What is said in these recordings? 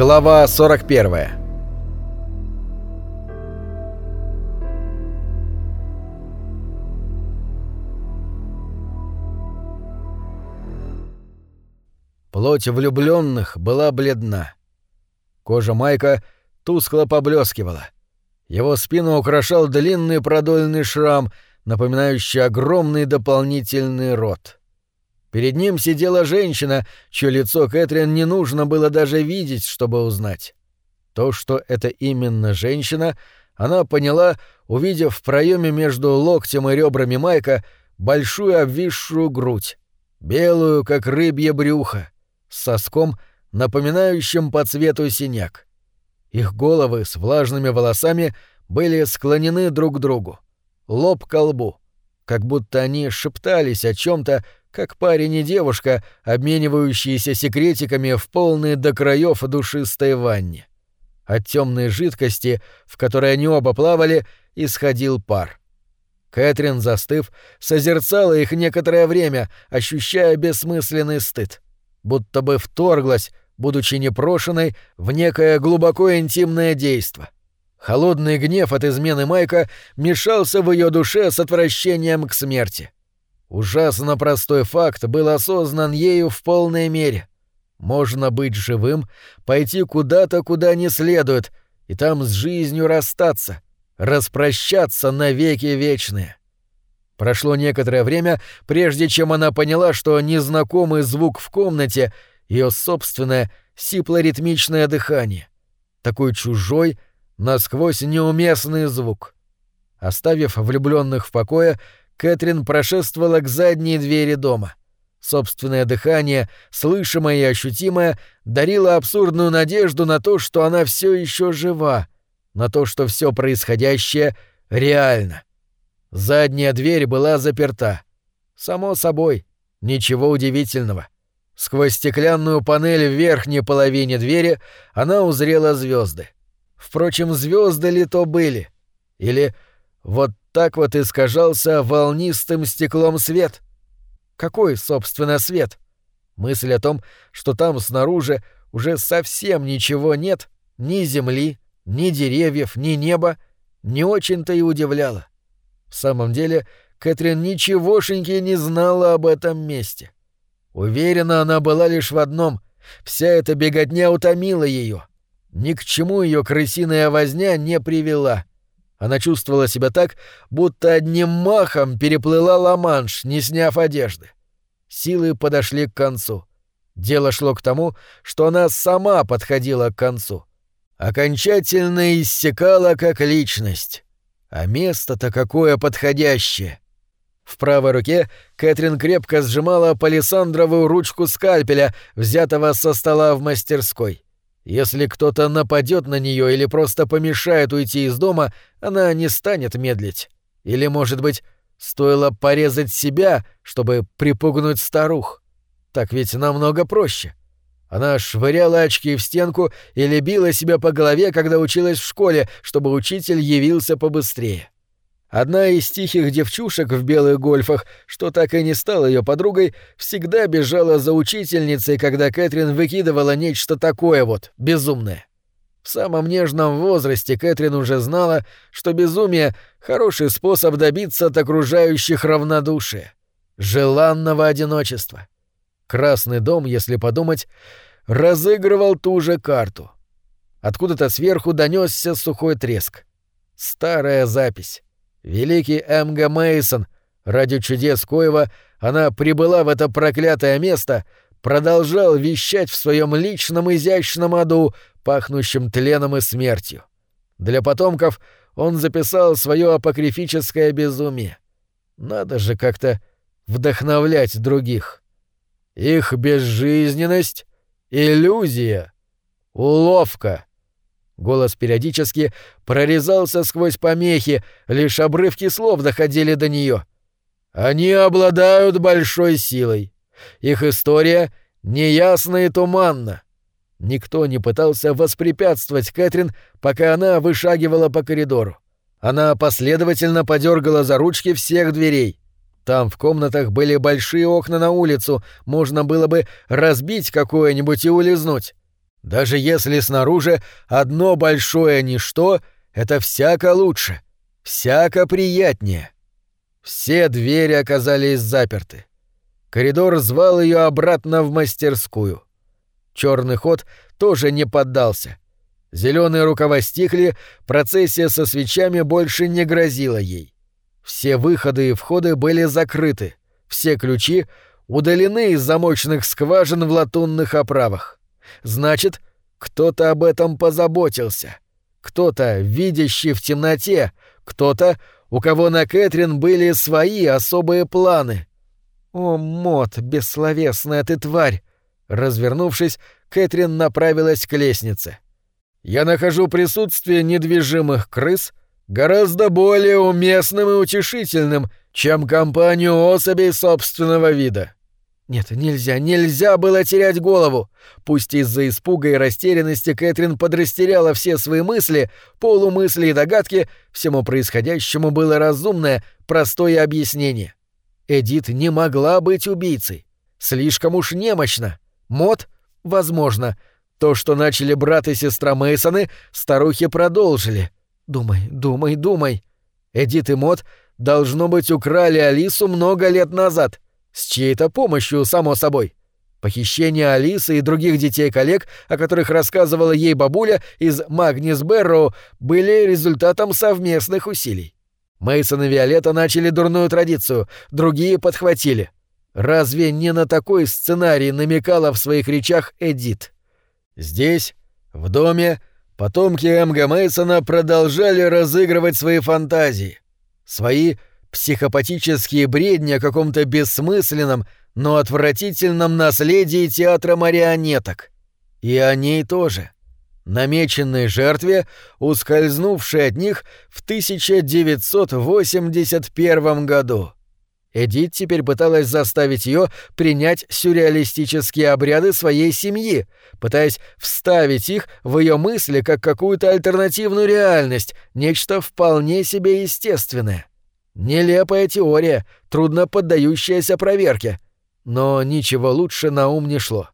Глава 41 Плоть влюбленных была бледна. Кожа Майка тускло поблескивала. Его спину украшал длинный продольный шрам, напоминающий огромный дополнительный рот. Перед ним сидела женщина, чье лицо Кэтрин не нужно было даже видеть, чтобы узнать. То, что это именно женщина, она поняла, увидев в проеме между локтем и ребрами Майка большую обвисшую грудь, белую, как рыбье брюхо, с соском, напоминающим по цвету синяк. Их головы с влажными волосами были склонены друг к другу, лоб к лбу, как будто они шептались о чем то как парень и девушка, обменивающиеся секретиками в полной до краев душистой ванне. От темной жидкости, в которой они оба плавали, исходил пар. Кэтрин, застыв, созерцала их некоторое время, ощущая бессмысленный стыд. Будто бы вторглась, будучи непрошенной, в некое глубоко интимное действо. Холодный гнев от измены Майка мешался в ее душе с отвращением к смерти. Ужасно простой факт был осознан ею в полной мере. Можно быть живым, пойти куда-то, куда не следует, и там с жизнью расстаться, распрощаться навеки вечные. Прошло некоторое время, прежде чем она поняла, что незнакомый звук в комнате — ее собственное сиплоритмичное дыхание. Такой чужой, насквозь неуместный звук. Оставив влюбленных в покое, Кэтрин прошествовала к задней двери дома. Собственное дыхание, слышимое и ощутимое, дарило абсурдную надежду на то, что она все еще жива, на то, что все происходящее реально. Задняя дверь была заперта. Само собой, ничего удивительного. Сквозь стеклянную панель в верхней половине двери она узрела звезды. Впрочем, звезды ли то были? Или вот так вот искажался волнистым стеклом свет. Какой, собственно, свет? Мысль о том, что там снаружи уже совсем ничего нет, ни земли, ни деревьев, ни неба, не очень-то и удивляла. В самом деле, Кэтрин ничегошеньки не знала об этом месте. Уверена она была лишь в одном — вся эта беготня утомила ее. Ни к чему ее крысиная возня не привела — она чувствовала себя так, будто одним махом переплыла Ла-Манш, не сняв одежды. Силы подошли к концу. Дело шло к тому, что она сама подходила к концу. Окончательно иссякала как личность. А место-то какое подходящее. В правой руке Кэтрин крепко сжимала палисандровую ручку скальпеля, взятого со стола в мастерской. Если кто-то нападет на нее или просто помешает уйти из дома, она не станет медлить. Или, может быть, стоило порезать себя, чтобы припугнуть старух. Так ведь намного проще. Она швыряла очки в стенку или била себя по голове, когда училась в школе, чтобы учитель явился побыстрее. Одна из тихих девчушек в белых гольфах, что так и не стала ее подругой, всегда бежала за учительницей, когда Кэтрин выкидывала нечто такое вот, безумное. В самом нежном возрасте Кэтрин уже знала, что безумие — хороший способ добиться от окружающих равнодушия, желанного одиночества. Красный дом, если подумать, разыгрывал ту же карту. Откуда-то сверху донесся сухой треск. Старая запись. Великий Эмга Мейсон, ради чудес Коева, она прибыла в это проклятое место, продолжал вещать в своем личном изящном аду, пахнущем тленом и смертью. Для потомков он записал свое апокрифическое безумие. Надо же как-то вдохновлять других. Их безжизненность — иллюзия, уловка — Голос периодически прорезался сквозь помехи, лишь обрывки слов доходили до нее. Они обладают большой силой. Их история неясна и туманна. Никто не пытался воспрепятствовать Кэтрин, пока она вышагивала по коридору. Она последовательно подергала за ручки всех дверей. Там в комнатах были большие окна на улицу, можно было бы разбить какое-нибудь и улизнуть. Даже если снаружи одно большое ничто, это всяко лучше, всяко приятнее. Все двери оказались заперты. Коридор звал ее обратно в мастерскую. Черный ход тоже не поддался. Зеленые рукава стихли, процессия со свечами больше не грозила ей. Все выходы и входы были закрыты, все ключи удалены из замочных скважин в латунных оправах. Значит, кто-то об этом позаботился. Кто-то, видящий в темноте, кто-то, у кого на Кэтрин были свои особые планы. «О, Мот, бессловесная ты тварь!» Развернувшись, Кэтрин направилась к лестнице. «Я нахожу присутствие недвижимых крыс гораздо более уместным и утешительным, чем компанию особей собственного вида. Нет, нельзя, нельзя было терять голову. Пусть из-за испуга и растерянности Кэтрин подрастеряла все свои мысли, полумысли и догадки, всему происходящему было разумное, простое объяснение. Эдит не могла быть убийцей. Слишком уж немощно. Мод? Возможно. То, что начали брат и сестра Мейсоны, старухи продолжили. Думай, думай, думай. Эдит и Мод, должно быть, украли Алису много лет назад — с чьей-то помощью, само собой. Похищение Алисы и других детей-коллег, о которых рассказывала ей бабуля из Магнис были результатом совместных усилий. Мейсон и Виолетта начали дурную традицию, другие подхватили. Разве не на такой сценарий намекала в своих речах Эдит? Здесь, в доме, потомки Эмга Мейсона продолжали разыгрывать свои фантазии. Свои — психопатические бредни о каком-то бессмысленном, но отвратительном наследии театра марионеток. И о ней тоже. Намеченной жертве, ускользнувшей от них в 1981 году. Эдит теперь пыталась заставить ее принять сюрреалистические обряды своей семьи, пытаясь вставить их в ее мысли как какую-то альтернативную реальность, нечто вполне себе естественное. Нелепая теория, трудно поддающаяся проверке. Но ничего лучше на ум не шло.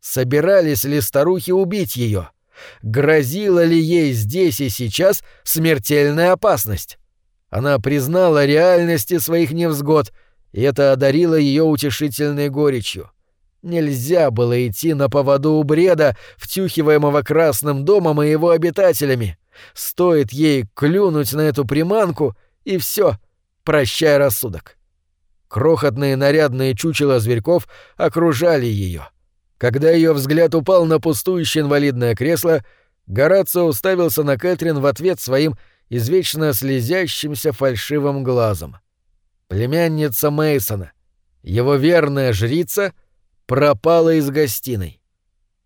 Собирались ли старухи убить ее? Грозила ли ей здесь и сейчас смертельная опасность? Она признала реальности своих невзгод, и это одарило ее утешительной горечью. Нельзя было идти на поводу у бреда, втюхиваемого Красным домом и его обитателями. Стоит ей клюнуть на эту приманку, и все, прощай рассудок. Крохотные нарядные чучела зверьков окружали ее. Когда ее взгляд упал на пустующее инвалидное кресло, Горацио уставился на Кэтрин в ответ своим извечно слезящимся фальшивым глазом. Племянница Мейсона, его верная жрица, пропала из гостиной.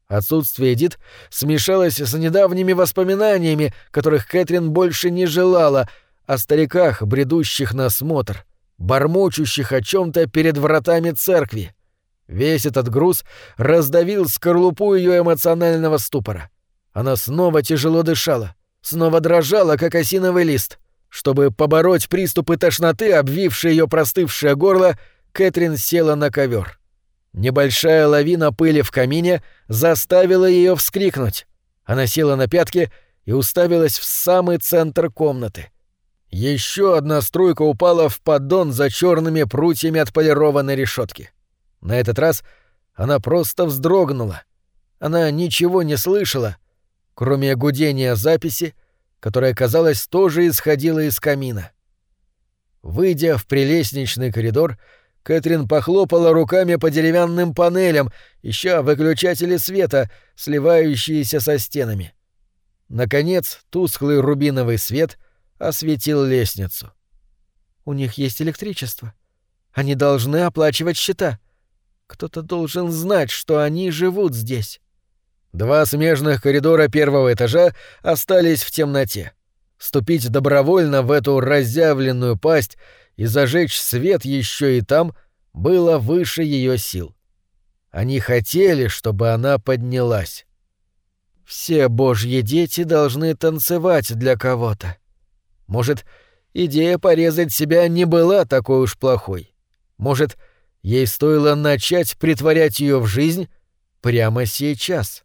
Отсутствие Эдит смешалось с недавними воспоминаниями, которых Кэтрин больше не желала — о стариках, бредущих на смотр, бормочущих о чем-то перед вратами церкви. Весь этот груз раздавил скорлупу ее эмоционального ступора. Она снова тяжело дышала, снова дрожала, как осиновый лист. Чтобы побороть приступы тошноты, обвившие ее простывшее горло, Кэтрин села на ковер. Небольшая лавина пыли в камине заставила ее вскрикнуть. Она села на пятки и уставилась в самый центр комнаты — еще одна струйка упала в поддон за черными прутьями отполированной решетки. На этот раз она просто вздрогнула. Она ничего не слышала, кроме гудения записи, которая, казалось, тоже исходила из камина. Выйдя в прелестничный коридор, Кэтрин похлопала руками по деревянным панелям, ища выключатели света, сливающиеся со стенами. Наконец, тусклый рубиновый свет — осветил лестницу. «У них есть электричество. Они должны оплачивать счета. Кто-то должен знать, что они живут здесь». Два смежных коридора первого этажа остались в темноте. Ступить добровольно в эту разъявленную пасть и зажечь свет еще и там было выше ее сил. Они хотели, чтобы она поднялась. Все божьи дети должны танцевать для кого-то. Может, идея порезать себя не была такой уж плохой. Может, ей стоило начать притворять ее в жизнь прямо сейчас.